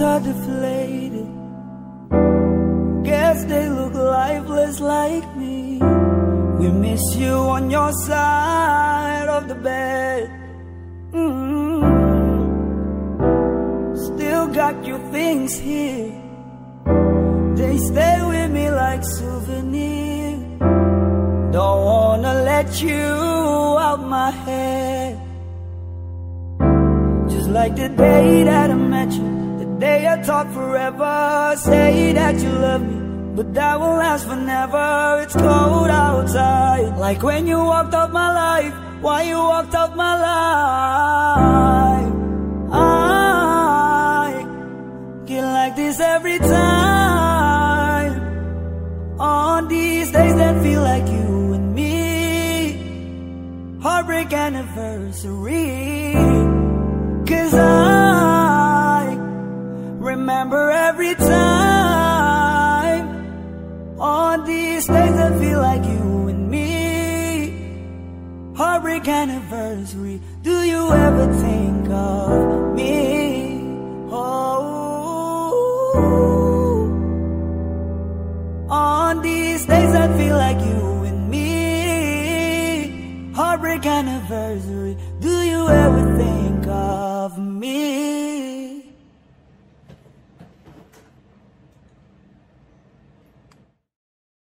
are deflated. Guess they look lifeless like me. We miss you on your side of the bed. Mm. Still got your things here. They stay with me like souvenirs. Don't wanna let you out my head. Just like the day that I met talk forever. Say that you love me, but that won't last forever. It's cold outside, like when you walked off my life. Why you walked off my life? I get like this every time. On these days that feel like you and me, heartbreak anniversary. Cause I time on these days I feel like you and me. Heartbreak anniversary. Do you ever think of me? Oh, on these days that feel like you and me. Heartbreak anniversary. Do you ever think?